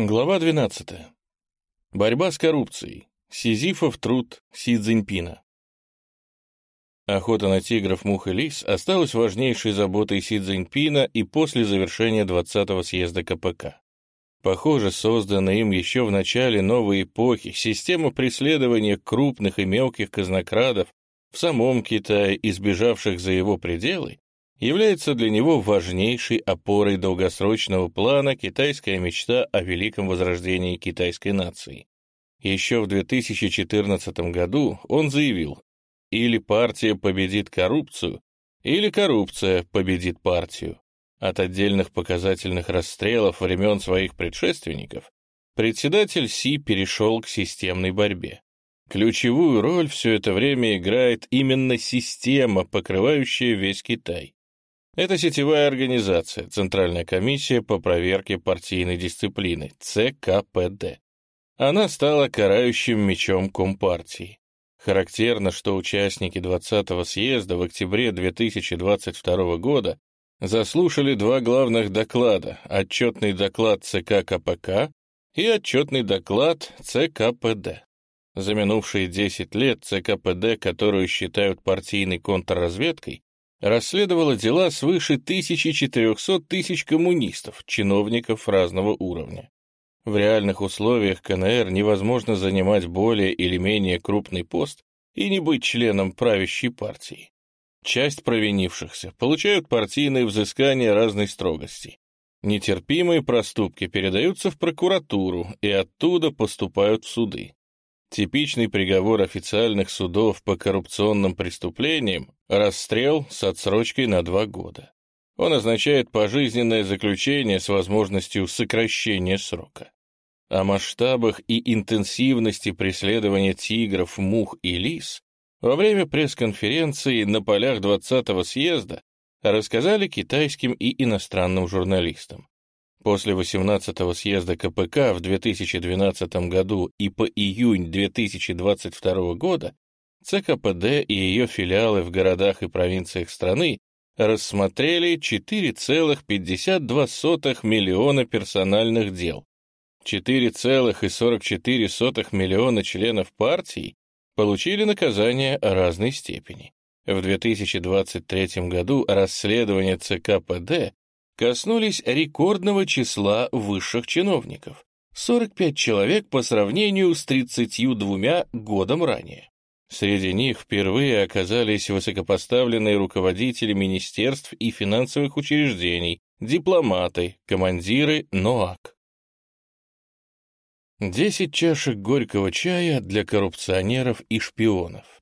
Глава 12. Борьба с коррупцией. Сизифов труд Си Цзиньпина. Охота на тигров, мух и лис осталась важнейшей заботой Си Цзиньпина и после завершения 20-го съезда КПК. Похоже, созданная им еще в начале новой эпохи система преследования крупных и мелких казнокрадов в самом Китае, избежавших за его пределы, является для него важнейшей опорой долгосрочного плана китайская мечта о великом возрождении китайской нации. Еще в 2014 году он заявил, или партия победит коррупцию, или коррупция победит партию. От отдельных показательных расстрелов времен своих предшественников председатель Си перешел к системной борьбе. Ключевую роль все это время играет именно система, покрывающая весь Китай. Это сетевая организация, Центральная комиссия по проверке партийной дисциплины, ЦКПД. Она стала карающим мечом Компартии. Характерно, что участники 20-го съезда в октябре 2022 года заслушали два главных доклада — отчетный доклад ЦК КПК и отчетный доклад ЦКПД. За минувшие 10 лет ЦКПД, которую считают партийной контрразведкой, расследовала дела свыше 1400 тысяч коммунистов, чиновников разного уровня. В реальных условиях КНР невозможно занимать более или менее крупный пост и не быть членом правящей партии. Часть провинившихся получают партийные взыскания разной строгости. Нетерпимые проступки передаются в прокуратуру и оттуда поступают в суды. Типичный приговор официальных судов по коррупционным преступлениям — расстрел с отсрочкой на два года. Он означает пожизненное заключение с возможностью сокращения срока. О масштабах и интенсивности преследования тигров, мух и лис во время пресс-конференции на полях 20-го съезда рассказали китайским и иностранным журналистам. После 18-го съезда КПК в 2012 году и по июнь 2022 года ЦКПД и ее филиалы в городах и провинциях страны рассмотрели 4,52 миллиона персональных дел. 4,44 миллиона членов партий получили наказание разной степени. В 2023 году расследование ЦКПД коснулись рекордного числа высших чиновников — 45 человек по сравнению с 32 годом ранее. Среди них впервые оказались высокопоставленные руководители министерств и финансовых учреждений, дипломаты, командиры НОАК. Десять чашек горького чая для коррупционеров и шпионов.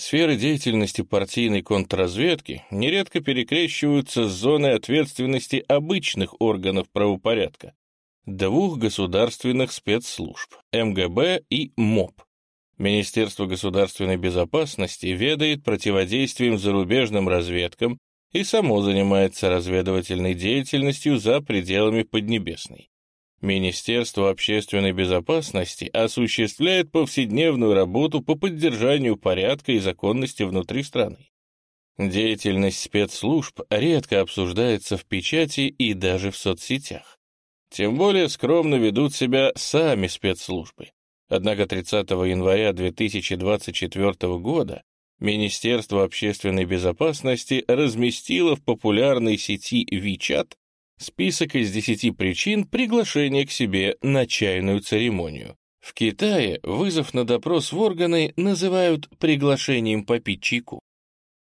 Сферы деятельности партийной контрразведки нередко перекрещиваются с зоной ответственности обычных органов правопорядка, двух государственных спецслужб — МГБ и МОП. Министерство государственной безопасности ведает противодействием зарубежным разведкам и само занимается разведывательной деятельностью за пределами Поднебесной. Министерство общественной безопасности осуществляет повседневную работу по поддержанию порядка и законности внутри страны. Деятельность спецслужб редко обсуждается в печати и даже в соцсетях. Тем более скромно ведут себя сами спецслужбы. Однако 30 января 2024 года Министерство общественной безопасности разместило в популярной сети WeChat Список из 10 причин приглашения к себе на чайную церемонию. В Китае вызов на допрос в органы называют приглашением попить чайку.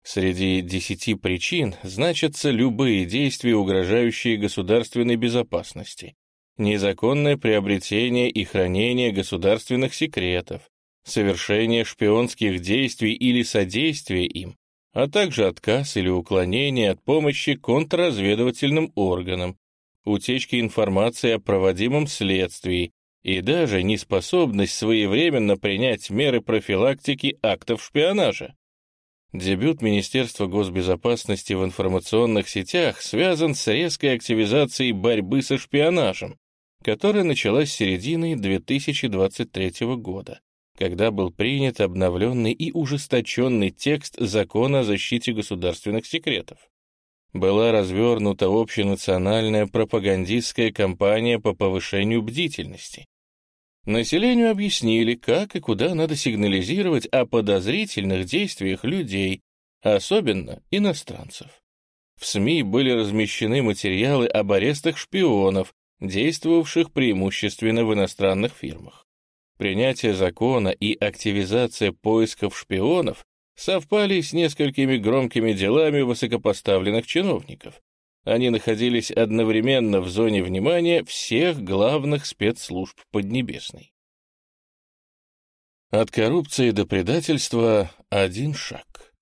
Среди 10 причин значатся любые действия, угрожающие государственной безопасности, незаконное приобретение и хранение государственных секретов, совершение шпионских действий или содействие им, а также отказ или уклонение от помощи контрразведывательным органам, утечки информации о проводимом следствии и даже неспособность своевременно принять меры профилактики актов шпионажа. Дебют Министерства госбезопасности в информационных сетях связан с резкой активизацией борьбы со шпионажем, которая началась с середины 2023 года когда был принят обновленный и ужесточенный текст Закона о защите государственных секретов. была развернута общенациональная пропагандистская кампания по повышению бдительности. Населению объяснили, как и куда надо сигнализировать о подозрительных действиях людей, особенно иностранцев. В СМИ были размещены материалы об арестах шпионов, действовавших преимущественно в иностранных фирмах. Принятие закона и активизация поисков шпионов совпали с несколькими громкими делами высокопоставленных чиновников. Они находились одновременно в зоне внимания всех главных спецслужб Поднебесной. От коррупции до предательства один шаг.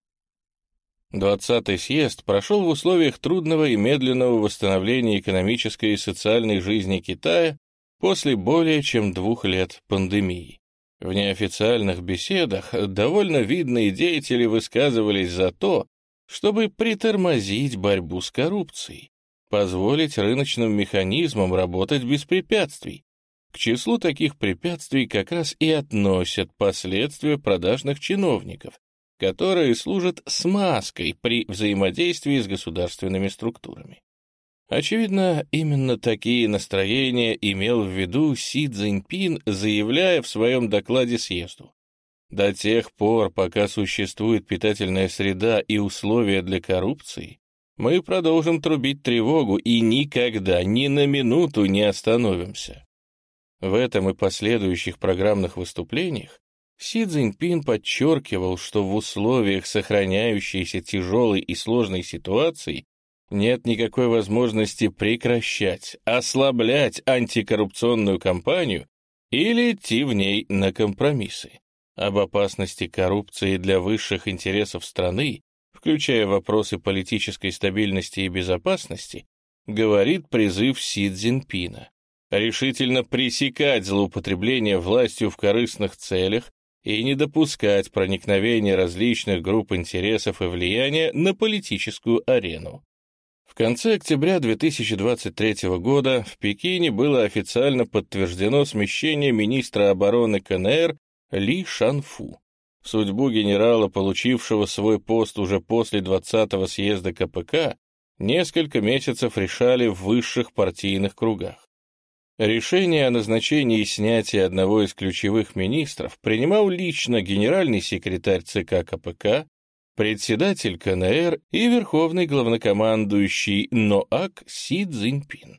Двадцатый съезд прошел в условиях трудного и медленного восстановления экономической и социальной жизни Китая после более чем двух лет пандемии. В неофициальных беседах довольно видные деятели высказывались за то, чтобы притормозить борьбу с коррупцией, позволить рыночным механизмам работать без препятствий. К числу таких препятствий как раз и относят последствия продажных чиновников, которые служат смазкой при взаимодействии с государственными структурами. Очевидно, именно такие настроения имел в виду Си Цзиньпин, заявляя в своем докладе съезду. До тех пор, пока существует питательная среда и условия для коррупции, мы продолжим трубить тревогу и никогда, ни на минуту не остановимся. В этом и последующих программных выступлениях Си Цзиньпин подчеркивал, что в условиях сохраняющейся тяжелой и сложной ситуации нет никакой возможности прекращать, ослаблять антикоррупционную кампанию или идти в ней на компромиссы. Об опасности коррупции для высших интересов страны, включая вопросы политической стабильности и безопасности, говорит призыв Си Цзиньпина. Решительно пресекать злоупотребление властью в корыстных целях и не допускать проникновения различных групп интересов и влияния на политическую арену конце октября 2023 года в Пекине было официально подтверждено смещение министра обороны КНР Ли Шанфу. Судьбу генерала, получившего свой пост уже после 20-го съезда КПК, несколько месяцев решали в высших партийных кругах. Решение о назначении и снятии одного из ключевых министров принимал лично генеральный секретарь ЦК КПК председатель КНР и верховный главнокомандующий НОАК Си Цзиньпин.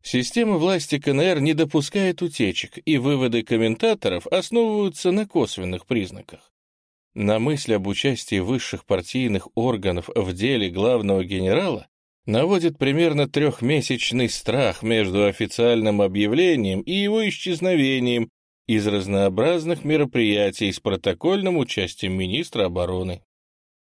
Система власти КНР не допускает утечек, и выводы комментаторов основываются на косвенных признаках. На мысль об участии высших партийных органов в деле главного генерала наводит примерно трехмесячный страх между официальным объявлением и его исчезновением из разнообразных мероприятий с протокольным участием министра обороны.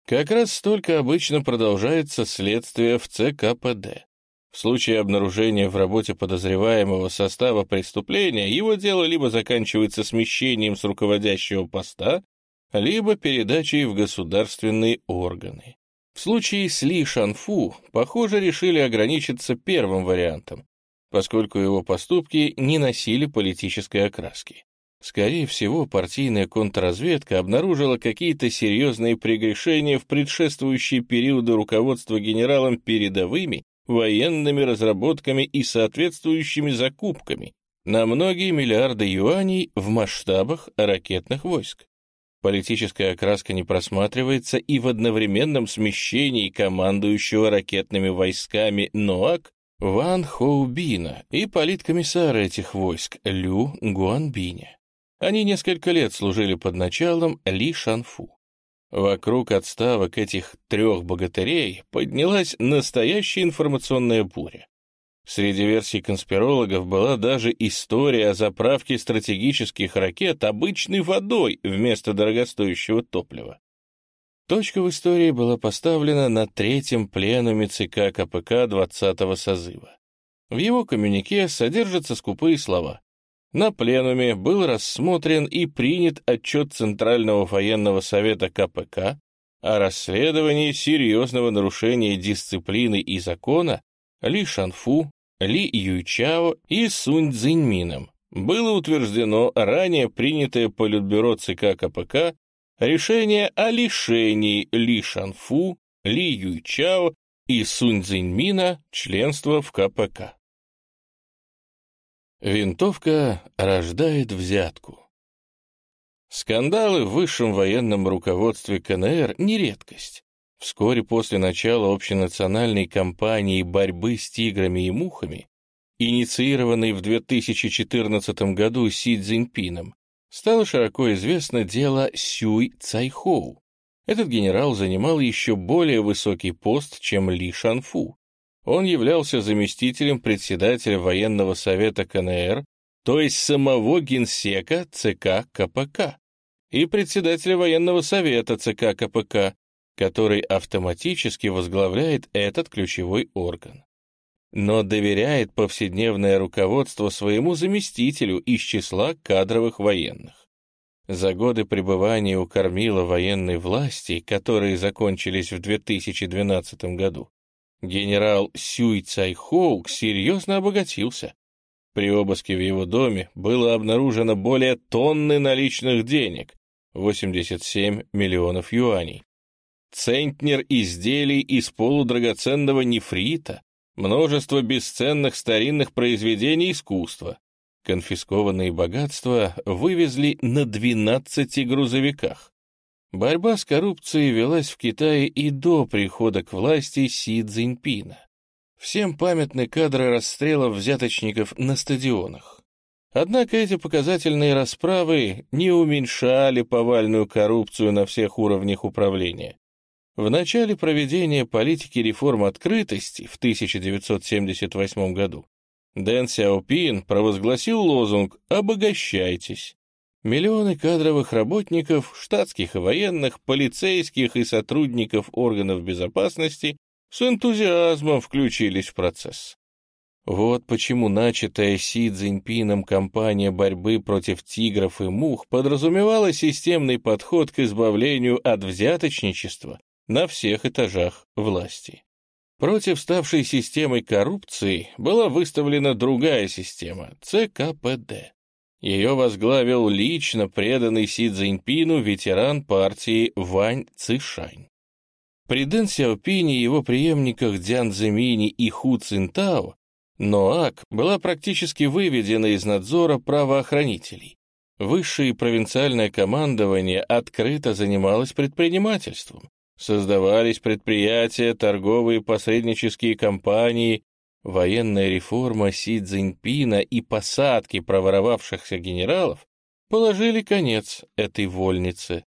Как раз столько обычно продолжается следствие в ЦКПД. В случае обнаружения в работе подозреваемого состава преступления его дело либо заканчивается смещением с руководящего поста, либо передачей в государственные органы. В случае с Ли Шанфу, похоже, решили ограничиться первым вариантом, поскольку его поступки не носили политической окраски. Скорее всего, партийная контрразведка обнаружила какие-то серьезные прегрешения в предшествующие периоды руководства генералом передовыми военными разработками и соответствующими закупками на многие миллиарды юаней в масштабах ракетных войск. Политическая окраска не просматривается и в одновременном смещении командующего ракетными войсками НОАК Ван Хоубина и политкомиссара этих войск Лю Гуанбиня. Они несколько лет служили под началом Ли Шанфу. Вокруг отставок этих трех богатырей поднялась настоящая информационная буря. Среди версий конспирологов была даже история о заправке стратегических ракет обычной водой вместо дорогостоящего топлива. Точка в истории была поставлена на третьем пленуме ЦК КПК 20-го созыва. В его коммюнике содержатся скупые слова. На пленуме был рассмотрен и принят отчет Центрального военного совета КПК о расследовании серьезного нарушения дисциплины и закона Ли Шанфу, Ли Юйчао и Сунь Цзиньмином. Было утверждено ранее принятое Политбюро ЦК КПК решение о лишении Ли Шанфу, Ли Юйчао и Сунь Цзиньмина членство в КПК. Винтовка рождает взятку. Скандалы в высшем военном руководстве КНР — не редкость. Вскоре после начала общенациональной кампании борьбы с тиграми и мухами, инициированной в 2014 году Си Цзиньпином, стало широко известно дело Сюй Цайхоу. Этот генерал занимал еще более высокий пост, чем Ли Шанфу. Он являлся заместителем председателя военного совета КНР, то есть самого генсека ЦК КПК, и председателя военного совета ЦК КПК, который автоматически возглавляет этот ключевой орган. Но доверяет повседневное руководство своему заместителю из числа кадровых военных. За годы пребывания у кормила военной власти, которые закончились в 2012 году, Генерал Сюй Цайхоу серьезно обогатился. При обыске в его доме было обнаружено более тонны наличных денег, 87 миллионов юаней. Центнер изделий из полудрагоценного нефрита, множество бесценных старинных произведений искусства. Конфискованные богатства вывезли на 12 грузовиках. Борьба с коррупцией велась в Китае и до прихода к власти Си Цзиньпина. Всем памятны кадры расстрелов взяточников на стадионах. Однако эти показательные расправы не уменьшали повальную коррупцию на всех уровнях управления. В начале проведения политики реформ открытости в 1978 году Дэн Сяопин провозгласил лозунг «Обогащайтесь». Миллионы кадровых работников, штатских и военных, полицейских и сотрудников органов безопасности с энтузиазмом включились в процесс. Вот почему начатая Си Цзиньпином кампания борьбы против тигров и мух подразумевала системный подход к избавлению от взяточничества на всех этажах власти. Против ставшей системой коррупции была выставлена другая система — ЦКПД. Ее возглавил лично преданный Си Цзиньпину ветеран партии Вань Цишань. При Дэн Сяопине и его преемниках Дзян Цзэмине и Ху Цинтао НОАК была практически выведена из надзора правоохранителей. Высшее провинциальное командование открыто занималось предпринимательством. Создавались предприятия, торговые посреднические компании, Военная реформа Си Цзиньпина и посадки проворовавшихся генералов положили конец этой вольнице.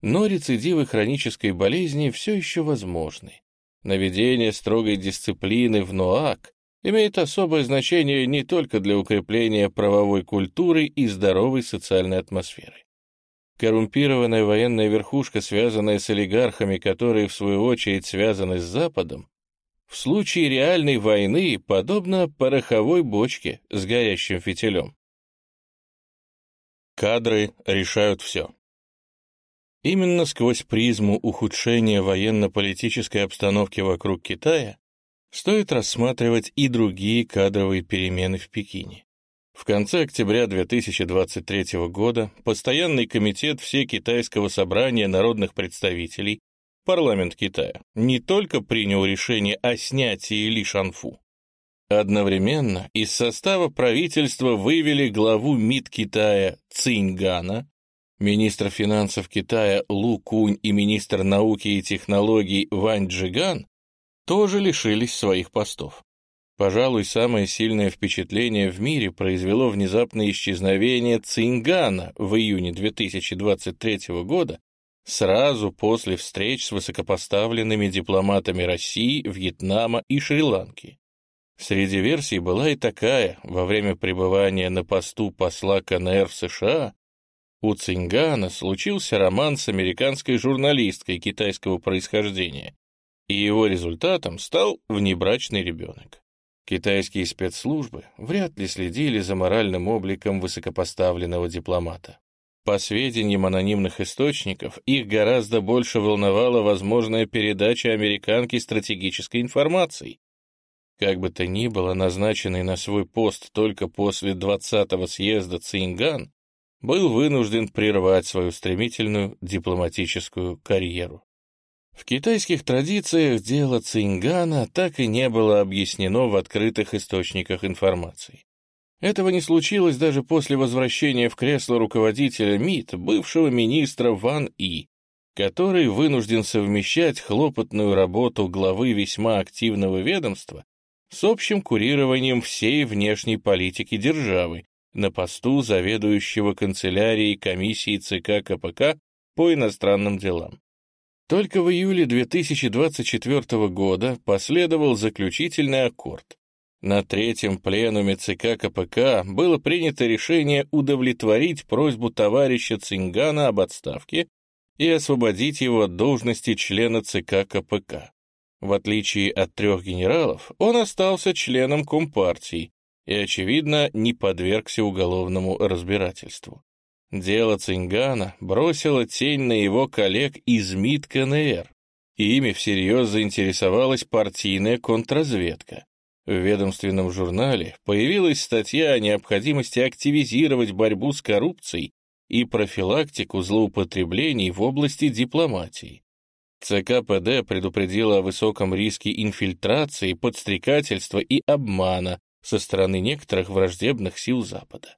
Но рецидивы хронической болезни все еще возможны. Наведение строгой дисциплины в НОАК имеет особое значение не только для укрепления правовой культуры и здоровой социальной атмосферы. Коррумпированная военная верхушка, связанная с олигархами, которые, в свою очередь, связаны с Западом, в случае реальной войны подобно пороховой бочке с горящим фитилем. Кадры решают все. Именно сквозь призму ухудшения военно-политической обстановки вокруг Китая стоит рассматривать и другие кадровые перемены в Пекине. В конце октября 2023 года Постоянный комитет Всекитайского собрания народных представителей парламент Китая не только принял решение о снятии Ли Шанфу, одновременно из состава правительства вывели главу МИД Китая Циньгана, министр финансов Китая Лу Кунь и министр науки и технологий Вань Джиган тоже лишились своих постов. Пожалуй, самое сильное впечатление в мире произвело внезапное исчезновение Цингана в июне 2023 года сразу после встреч с высокопоставленными дипломатами России, Вьетнама и Шри-Ланки. Среди версий была и такая, во время пребывания на посту посла КНР в США у Цингана случился роман с американской журналисткой китайского происхождения, и его результатом стал внебрачный ребенок. Китайские спецслужбы вряд ли следили за моральным обликом высокопоставленного дипломата. По сведениям анонимных источников, их гораздо больше волновала возможная передача американке стратегической информации. Как бы то ни было, назначенный на свой пост только после 20-го съезда Цинган был вынужден прервать свою стремительную дипломатическую карьеру. В китайских традициях дело Цингана так и не было объяснено в открытых источниках информации. Этого не случилось даже после возвращения в кресло руководителя МИД, бывшего министра Ван И, который вынужден совмещать хлопотную работу главы весьма активного ведомства с общим курированием всей внешней политики державы на посту заведующего канцелярией комиссии ЦК КПК по иностранным делам. Только в июле 2024 года последовал заключительный аккорд, на третьем пленуме ЦК КПК было принято решение удовлетворить просьбу товарища Цингана об отставке и освободить его от должности члена ЦК КПК. В отличие от трех генералов, он остался членом Компартии и, очевидно, не подвергся уголовному разбирательству. Дело Цингана бросило тень на его коллег из МИД КНР, ими всерьез заинтересовалась партийная контрразведка. В ведомственном журнале появилась статья о необходимости активизировать борьбу с коррупцией и профилактику злоупотреблений в области дипломатии. ЦКПД предупредила о высоком риске инфильтрации, подстрекательства и обмана со стороны некоторых враждебных сил Запада.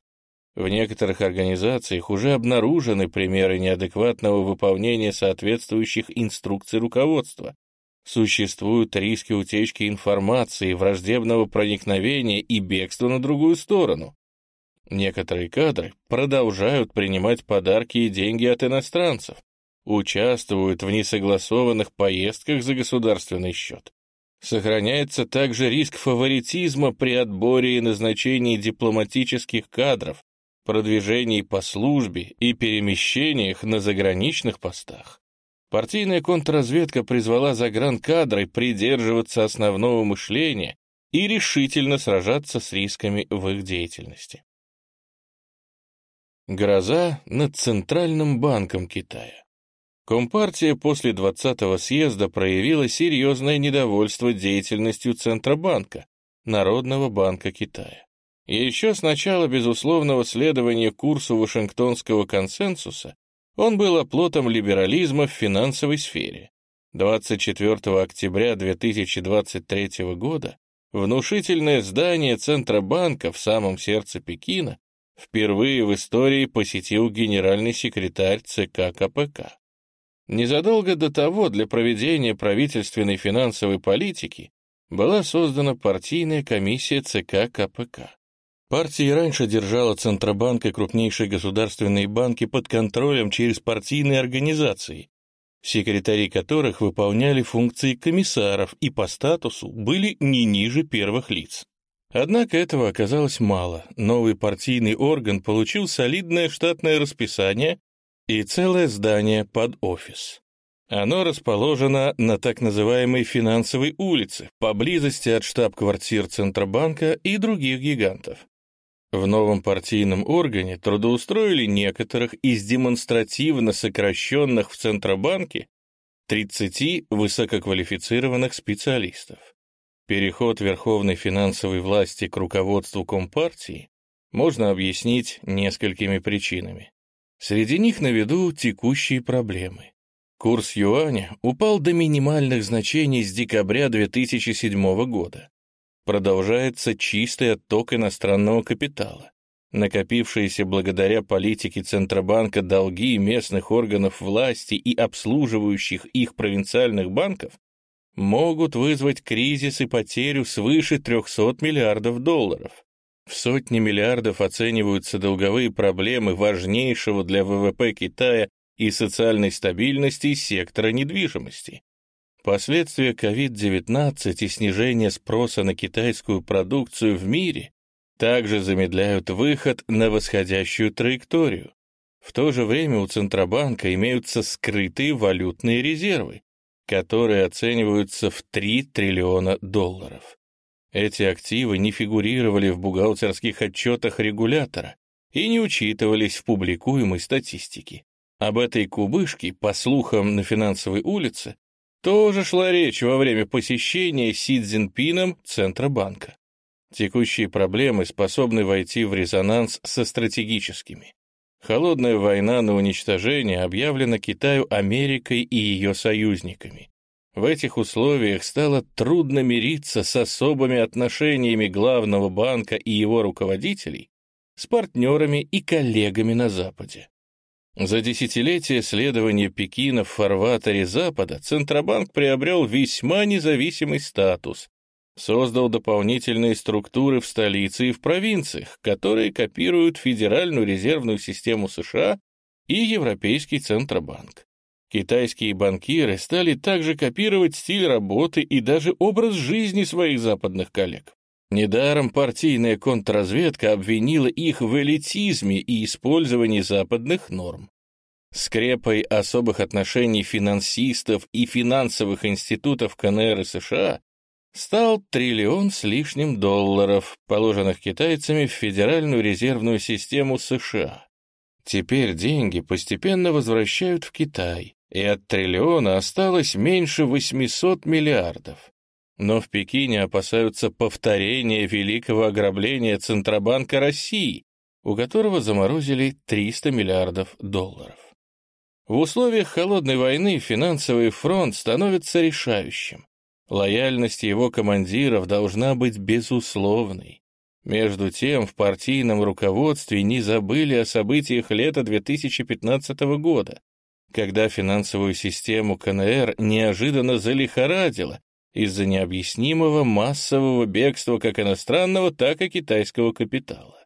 В некоторых организациях уже обнаружены примеры неадекватного выполнения соответствующих инструкций руководства, Существуют риски утечки информации, враждебного проникновения и бегства на другую сторону. Некоторые кадры продолжают принимать подарки и деньги от иностранцев, участвуют в несогласованных поездках за государственный счет. Сохраняется также риск фаворитизма при отборе и назначении дипломатических кадров, продвижении по службе и перемещениях на заграничных постах. Партийная контрразведка призвала загранкадры придерживаться основного мышления и решительно сражаться с рисками в их деятельности. Гроза над Центральным банком Китая. Компартия после 20-го съезда проявила серьезное недовольство деятельностью Центробанка, Народного банка Китая. Еще с начала безусловного следования курсу Вашингтонского консенсуса он был оплотом либерализма в финансовой сфере. 24 октября 2023 года внушительное здание Центробанка в самом сердце Пекина впервые в истории посетил генеральный секретарь ЦК КПК. Незадолго до того для проведения правительственной финансовой политики была создана партийная комиссия ЦК КПК. Партия раньше держала Центробанк и крупнейшие государственные банки под контролем через партийные организации, секретари которых выполняли функции комиссаров и по статусу были не ниже первых лиц. Однако этого оказалось мало. Новый партийный орган получил солидное штатное расписание и целое здание под офис. Оно расположено на так называемой финансовой улице, поблизости от штаб-квартир Центробанка и других гигантов. В новом партийном органе трудоустроили некоторых из демонстративно сокращенных в Центробанке 30 высококвалифицированных специалистов. Переход верховной финансовой власти к руководству Компартии можно объяснить несколькими причинами. Среди них на виду текущие проблемы. Курс юаня упал до минимальных значений с декабря 2007 года продолжается чистый отток иностранного капитала. Накопившиеся благодаря политике Центробанка долги местных органов власти и обслуживающих их провинциальных банков могут вызвать кризис и потерю свыше 300 миллиардов долларов. В сотни миллиардов оцениваются долговые проблемы важнейшего для ВВП Китая и социальной стабильности сектора недвижимости. Последствия COVID-19 и снижение спроса на китайскую продукцию в мире также замедляют выход на восходящую траекторию. В то же время у Центробанка имеются скрытые валютные резервы, которые оцениваются в 3 триллиона долларов. Эти активы не фигурировали в бухгалтерских отчетах регулятора и не учитывались в публикуемой статистике. Об этой кубышке, по слухам на финансовой улице, тоже шла речь во время посещения Си Цзиньпином Центробанка. Текущие проблемы способны войти в резонанс со стратегическими. Холодная война на уничтожение объявлена Китаю Америкой и ее союзниками. В этих условиях стало трудно мириться с особыми отношениями главного банка и его руководителей с партнерами и коллегами на Западе. За десятилетия следования Пекина в фарватере Запада Центробанк приобрел весьма независимый статус, создал дополнительные структуры в столице и в провинциях, которые копируют Федеральную резервную систему США и Европейский Центробанк. Китайские банкиры стали также копировать стиль работы и даже образ жизни своих западных коллег. Недаром партийная контрразведка обвинила их в элитизме и использовании западных норм. Скрепой особых отношений финансистов и финансовых институтов КНР и США стал триллион с лишним долларов, положенных китайцами в Федеральную резервную систему США. Теперь деньги постепенно возвращают в Китай, и от триллиона осталось меньше 800 миллиардов. Но в Пекине опасаются повторения великого ограбления Центробанка России, у которого заморозили 300 миллиардов долларов. В условиях холодной войны финансовый фронт становится решающим. Лояльность его командиров должна быть безусловной. Между тем, в партийном руководстве не забыли о событиях лета 2015 года, когда финансовую систему КНР неожиданно залихорадило из-за необъяснимого массового бегства как иностранного, так и китайского капитала.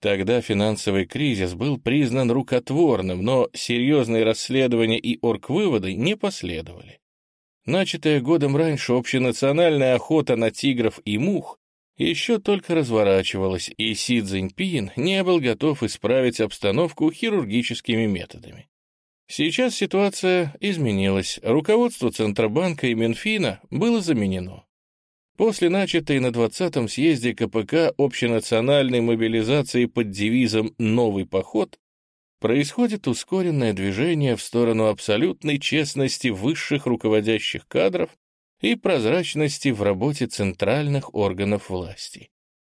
Тогда финансовый кризис был признан рукотворным, но серьезные расследования и оргвыводы не последовали. Начатая годом раньше общенациональная охота на тигров и мух еще только разворачивалась, и Си Цзиньпин не был готов исправить обстановку хирургическими методами. Сейчас ситуация изменилась. Руководство Центробанка и Минфина было заменено. После начатой на 20-м съезде КПК общенациональной мобилизации под девизом «Новый поход» происходит ускоренное движение в сторону абсолютной честности высших руководящих кадров и прозрачности в работе центральных органов власти.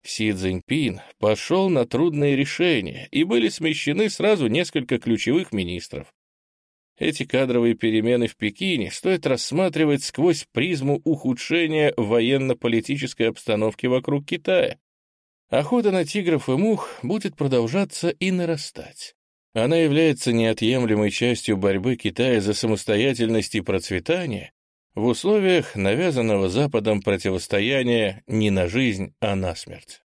Си Цзиньпин пошел на трудные решения, и были смещены сразу несколько ключевых министров, эти кадровые перемены в Пекине стоит рассматривать сквозь призму ухудшения военно-политической обстановки вокруг Китая. Охота на тигров и мух будет продолжаться и нарастать. Она является неотъемлемой частью борьбы Китая за самостоятельность и процветание в условиях навязанного Западом противостояния не на жизнь, а на смерть.